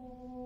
Oh.